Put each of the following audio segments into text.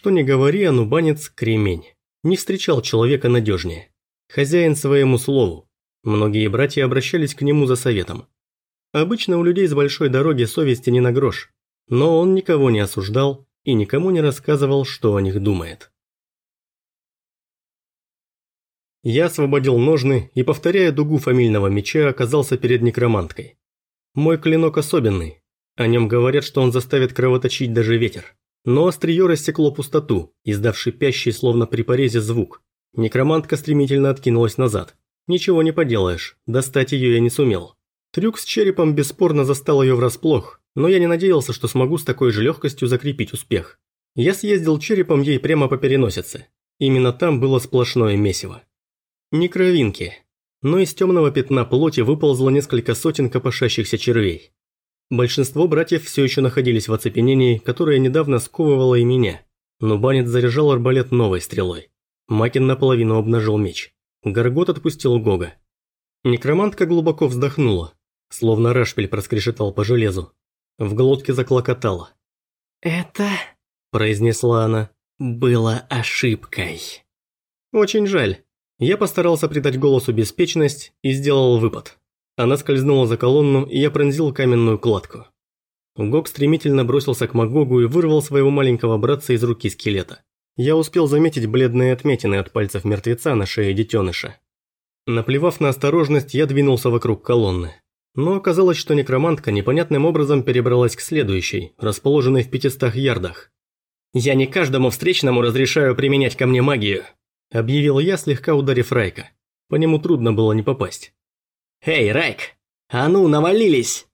Что ни говори, анубанец – кремень. Не встречал человека надежнее. Хозяин своему слову. Многие братья обращались к нему за советом. Обычно у людей с большой дороги совести не на грош, но он никого не осуждал и никому не рассказывал, что о них думает. Я освободил ножны и, повторяя дугу фамильного меча, оказался перед некроманткой. Мой клинок особенный. О нем говорят, что он заставит кровоточить даже ветер. Но острие рассекло пустоту, издав шипящий, словно при порезе, звук. Некромантка стремительно откинулась назад. Ничего не поделаешь, достать ее я не сумел. Трюк с черепом бесспорно застал ее врасплох, но я не надеялся, что смогу с такой же легкостью закрепить успех. Я съездил черепом ей прямо по переносице. Именно там было сплошное месиво. Не кровинки, но из темного пятна плоти выползло несколько сотен копошащихся червей. Большинство братьев все еще находились в оцепенении, которое недавно сковывало и меня. Но Банец заряжал арбалет новой стрелой. Макин наполовину обнажил меч. Горгот отпустил Гога. Некромантка глубоко вздохнула, словно рашпиль проскрешетал по железу. В глотке заклокотало. «Это...» – произнесла она. «Было ошибкой». «Очень жаль». Я постарался придать голосу беспечность и сделал выпад. Она скользнула за колонну, и я пронзил каменную кладку. Гог стремительно бросился к Магогу и вырвал своего маленького братца из руки скелета. Я успел заметить бледные отметины от пальцев мертвеца на шее детеныша. Наплевав на осторожность, я двинулся вокруг колонны. Но оказалось, что некромантка непонятным образом перебралась к следующей, расположенной в 500 ярдах. «Я не каждому встречному разрешаю применять ко мне магию», – объявил я, слегка ударив Райка. По нему трудно было не попасть. «Эй, Райк! А ну, навалились!»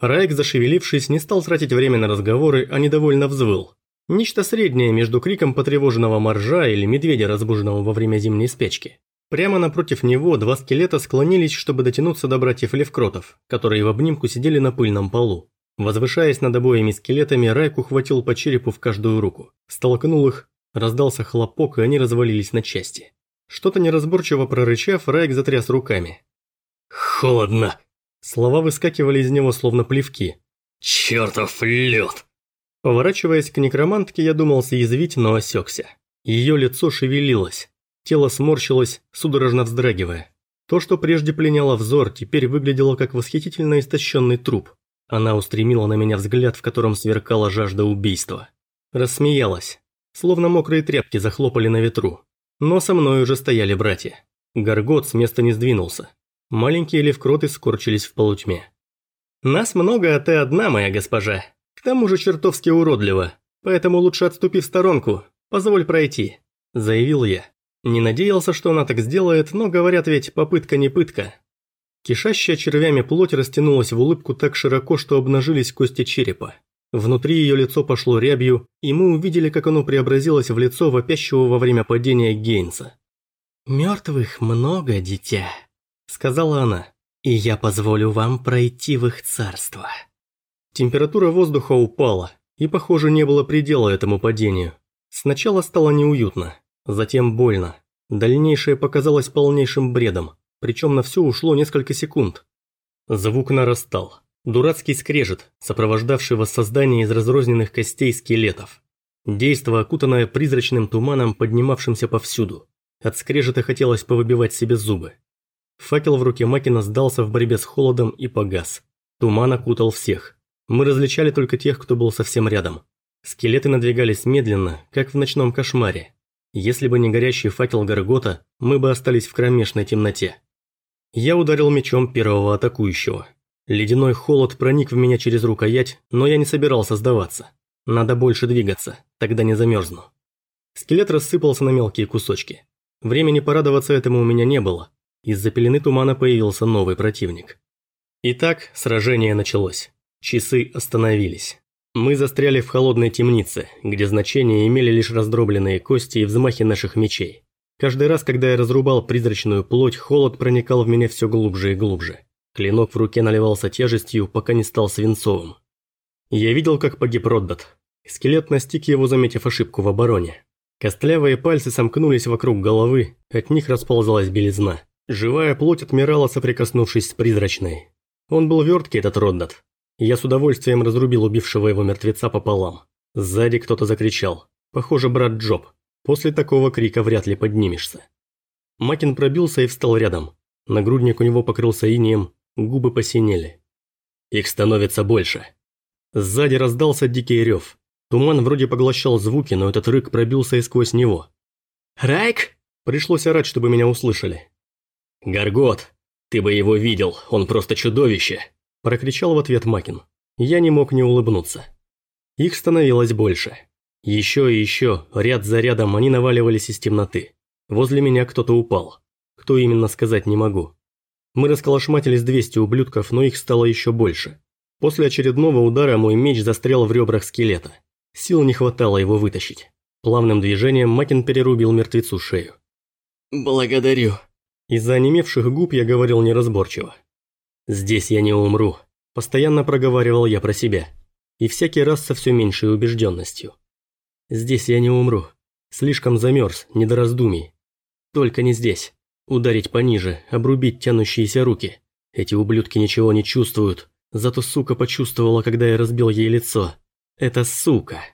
Райк, зашевелившись, не стал тратить время на разговоры, а недовольно взвыл. Нечто среднее между криком потревоженного моржа или медведя, разбуженного во время зимней спячки. Прямо напротив него два скелета склонились, чтобы дотянуться до братьев Левкротов, которые в обнимку сидели на пыльном полу. Возвышаясь над обоими скелетами, Райк ухватил по черепу в каждую руку. Столкнул их, раздался хлопок, и они развалились на части. Что-то неразборчиво прорычав, Райк затряс руками. Холодно. Слова выскакивали из него словно плевки. Чертов лед. Поворачиваясь к некромантке, я думал съязвить, но осекся. Ее лицо шевелилось. Тело сморщилось, судорожно вздрагивая. То, что прежде пленяло взор, теперь выглядело как восхитительно истощенный труп. Она устремила на меня взгляд, в котором сверкала жажда убийства. Рассмеялась. Словно мокрые тряпки захлопали на ветру. Но со мной уже стояли братья. Горгот с места не сдвинулся. Маленькие левкроты скорчились в полутьме. «Нас много, а ты одна, моя госпожа. К тому же чертовски уродливо, поэтому лучше отступи в сторонку, позволь пройти», – заявил я. Не надеялся, что она так сделает, но говорят ведь попытка не пытка. Кишащая червями плоть растянулась в улыбку так широко, что обнажились кости черепа. Внутри ее лицо пошло рябью, и мы увидели, как оно преобразилось в лицо вопящего во время падения Гейнса. «Мертвых много, дитя», – сказала она, – «и я позволю вам пройти в их царство». Температура воздуха упала, и, похоже, не было предела этому падению. Сначала стало неуютно, затем больно. Дальнейшее показалось полнейшим бредом, причем на все ушло несколько секунд. Звук нарастал. Дурацкий скрежет, сопровождавший воссоздание из разрозненных костей скелетов. Действо, окутанное призрачным туманом, поднимавшимся повсюду. От скрежета хотелось повыбивать себе зубы. Факел в руке Макина сдался в борьбе с холодом и погас. Туман окутал всех. Мы различали только тех, кто был совсем рядом. Скелеты надвигались медленно, как в ночном кошмаре. Если бы не горящий факел Гаргота, мы бы остались в кромешной темноте. Я ударил мечом первого атакующего. Ледяной холод проник в меня через рукоять, но я не собирался сдаваться. Надо больше двигаться, тогда не замерзну. Скелет рассыпался на мелкие кусочки. Времени порадоваться этому у меня не было, из-за пелены тумана появился новый противник. Итак, сражение началось. Часы остановились. Мы застряли в холодной темнице, где значение имели лишь раздробленные кости и взмахи наших мечей. Каждый раз, когда я разрубал призрачную плоть, холод проникал в меня все глубже и глубже. Клинок в руке наливался тяжестью, пока не стал свинцовым. Я видел, как погиб Роддат. Скелет настиг его, заметив ошибку в обороне. Костлявые пальцы сомкнулись вокруг головы, от них расползалась белизна. Живая плоть отмирала, соприкоснувшись с призрачной. Он был верткий, этот Роддат. Я с удовольствием разрубил убившего его мертвеца пополам. Сзади кто-то закричал. Похоже, брат Джоб. После такого крика вряд ли поднимешься. Макин пробился и встал рядом. Нагрудник у него покрылся инеем, губы посинели. Их становится больше. Сзади раздался дикий рев. Туман вроде поглощал звуки, но этот рык пробился и сквозь него. «Райк!» Пришлось орать, чтобы меня услышали. «Гаргот! Ты бы его видел, он просто чудовище!» Прокричал в ответ Макин. Я не мог не улыбнуться. Их становилось больше. Еще и еще, ряд за рядом, они наваливались из темноты. Возле меня кто-то упал. Кто именно сказать не могу. Мы расколошматились 200 ублюдков, но их стало еще больше. После очередного удара мой меч застрял в ребрах скелета. Сил не хватало его вытащить. Плавным движением Макин перерубил мертвецу шею. «Благодарю». Из-за онемевших губ я говорил неразборчиво. «Здесь я не умру», – постоянно проговаривал я про себя. И всякий раз со все меньшей убежденностью. «Здесь я не умру. Слишком замерз, не до раздумий. Только не здесь. Ударить пониже, обрубить тянущиеся руки. Эти ублюдки ничего не чувствуют. Зато сука почувствовала, когда я разбил ей лицо. Это сука.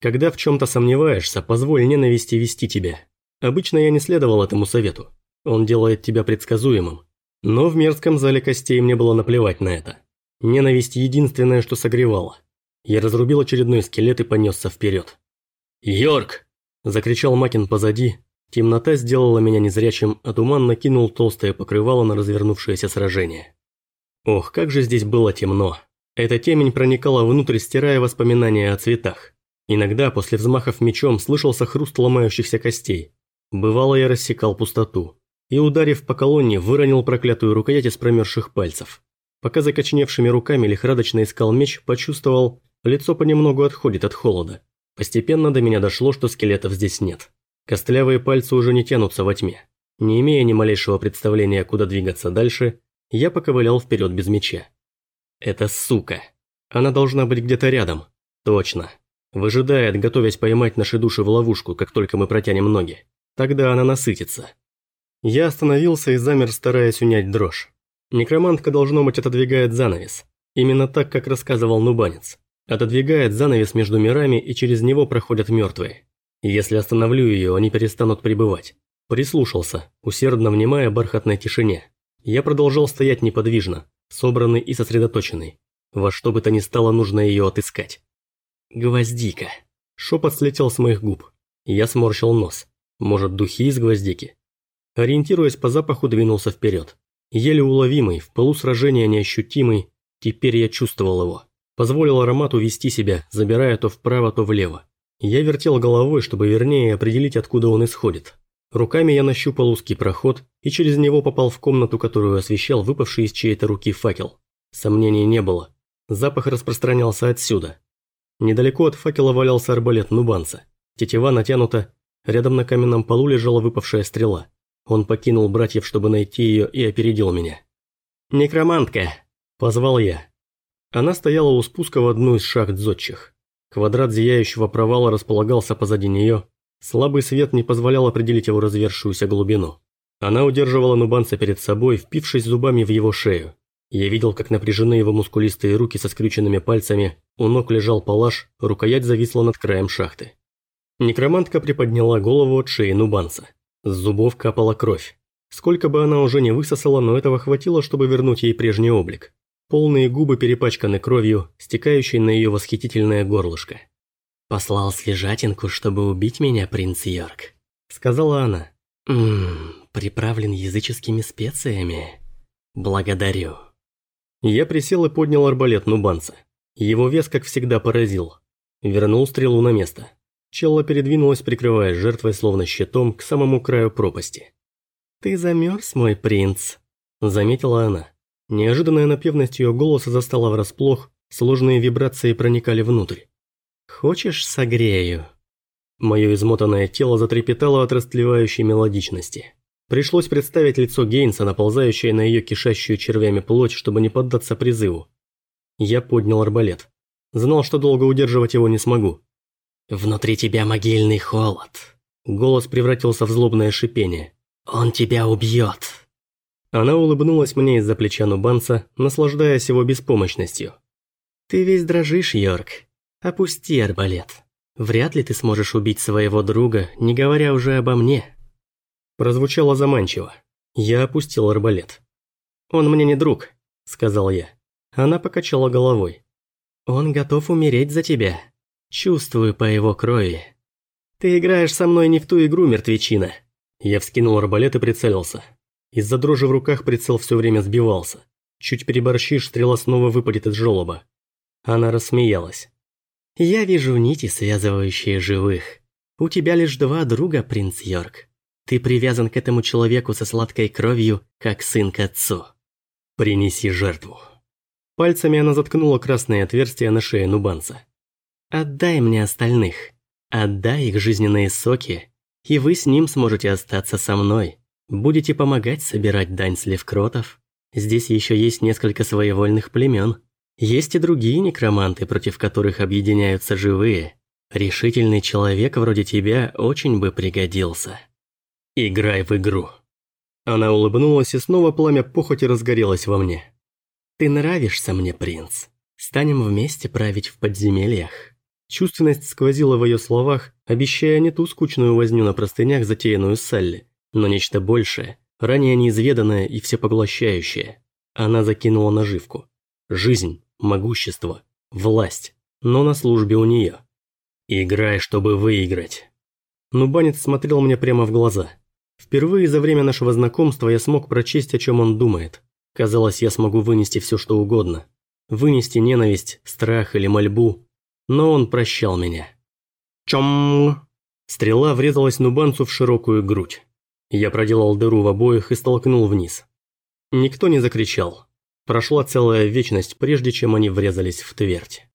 Когда в чем-то сомневаешься, позволь ненависти вести тебя. Обычно я не следовал этому совету. Он делает тебя предсказуемым. Но в мерзком зале костей мне было наплевать на это. Ненависть единственное, что согревала. Я разрубил очередной скелет и понесся вперед. «Йорк!» – закричал Макин позади. Темнота сделала меня незрячим, а туман накинул толстое покрывало на развернувшееся сражение. Ох, как же здесь было темно. Эта темень проникала внутрь, стирая воспоминания о цветах. Иногда после взмахов мечом слышался хруст ломающихся костей. Бывало, я рассекал пустоту. И, ударив по колонне, выронил проклятую рукоять из промерзших пальцев. Пока закоченевшими руками лихорадочно искал меч, почувствовал, лицо понемногу отходит от холода. Постепенно до меня дошло, что скелетов здесь нет. Костлявые пальцы уже не тянутся во тьме. Не имея ни малейшего представления, куда двигаться дальше, я поковылял вперед без меча. Это сука. Она должна быть где-то рядом. Точно. Выжидает, готовясь поймать наши души в ловушку, как только мы протянем ноги. Тогда она насытится. Я остановился и замер, стараясь унять дрожь. Некромантка, должно быть, отодвигает занавес. Именно так, как рассказывал Нубанец. Отодвигает занавес между мирами, и через него проходят мертвые. Если остановлю ее, они перестанут пребывать. Прислушался, усердно внимая бархатной тишине. Я продолжал стоять неподвижно, собранный и сосредоточенный. Во что бы то ни стало, нужно ее отыскать. Гвоздика. Шепот слетел с моих губ. Я сморщил нос. Может, духи из гвоздики? Ориентируясь по запаху, двинулся вперед. Еле уловимый, в полусражения неощутимый, теперь я чувствовал его. Позволил аромату вести себя, забирая то вправо, то влево. Я вертел головой, чтобы вернее определить, откуда он исходит. Руками я нащупал узкий проход и через него попал в комнату, которую освещал выпавший из чьей-то руки факел. Сомнений не было. Запах распространялся отсюда. Недалеко от факела валялся арбалет нубанца. Тетива натянута, рядом на каменном полу лежала выпавшая стрела. Он покинул братьев, чтобы найти ее, и опередил меня. «Некромантка!» – позвал я. Она стояла у спуска в одну из шахт зодчих. Квадрат зияющего провала располагался позади нее. Слабый свет не позволял определить его развершуюся глубину. Она удерживала нубанца перед собой, впившись зубами в его шею. Я видел, как напряжены его мускулистые руки со скрюченными пальцами, у ног лежал палаш, рукоять зависла над краем шахты. Некромантка приподняла голову от шеи нубанца. С зубов капала кровь. Сколько бы она уже не высосала, но этого хватило, чтобы вернуть ей прежний облик. Полные губы перепачканы кровью, стекающей на ее восхитительное горлышко. «Послал свежатинку, чтобы убить меня, принц Йорк», — сказала она. «Ммм, приправлен языческими специями. Благодарю». Я присел и поднял арбалет нубанца. Его вес, как всегда, поразил. Вернул стрелу на место. Челла передвинулась, прикрывая жертвой словно щитом к самому краю пропасти. «Ты замерз, мой принц», — заметила она. Неожиданная напевность ее голоса застала врасплох, сложные вибрации проникали внутрь. «Хочешь, согрею?» Мое измотанное тело затрепетало от растлевающей мелодичности. Пришлось представить лицо Гейнса, наползающее на ее кишащую червями плоть, чтобы не поддаться призыву. Я поднял арбалет. Знал, что долго удерживать его не смогу. «Внутри тебя могильный холод». Голос превратился в злобное шипение. «Он тебя убьет». Она улыбнулась мне из-за плеча Нубанца, наслаждаясь его беспомощностью. «Ты весь дрожишь, Йорк. Опусти арбалет. Вряд ли ты сможешь убить своего друга, не говоря уже обо мне. Прозвучало заманчиво. Я опустил арбалет. «Он мне не друг», – сказал я. Она покачала головой. «Он готов умереть за тебя. Чувствую по его крови». «Ты играешь со мной не в ту игру, мертвечина». Я вскинул арбалет и прицелился. Из-за дрожи в руках прицел все время сбивался. Чуть переборщишь, стрела снова выпадет из желоба. Она рассмеялась. «Я вижу нити, связывающие живых. У тебя лишь два друга, принц Йорк. Ты привязан к этому человеку со сладкой кровью, как сын к отцу. Принеси жертву». Пальцами она заткнула красное отверстие на шее нубанца. «Отдай мне остальных. Отдай их жизненные соки, и вы с ним сможете остаться со мной. Будете помогать собирать дань с левкротов. Здесь еще есть несколько своевольных племен. Есть и другие некроманты, против которых объединяются живые. Решительный человек вроде тебя очень бы пригодился. Играй в игру. Она улыбнулась, и снова пламя похоти разгорелось во мне. Ты нравишься мне, принц. Станем вместе править в подземельях. Чувственность сквозила в ее словах, обещая не ту скучную возню на простынях, затеянную Салли, но нечто большее, ранее неизведанное и всепоглощающее. Она закинула наживку. Жизнь, могущество, власть, но на службе у нее. Играй, чтобы выиграть. Нубанец смотрел мне прямо в глаза. Впервые за время нашего знакомства я смог прочесть, о чем он думает. Казалось, я смогу вынести все, что угодно. Вынести ненависть, страх или мольбу. Но он прощал меня. Чом! Стрела врезалась нубанцу в широкую грудь. Я проделал дыру в обоих и столкнул вниз. Никто не закричал. Прошла целая вечность, прежде чем они врезались в твердь.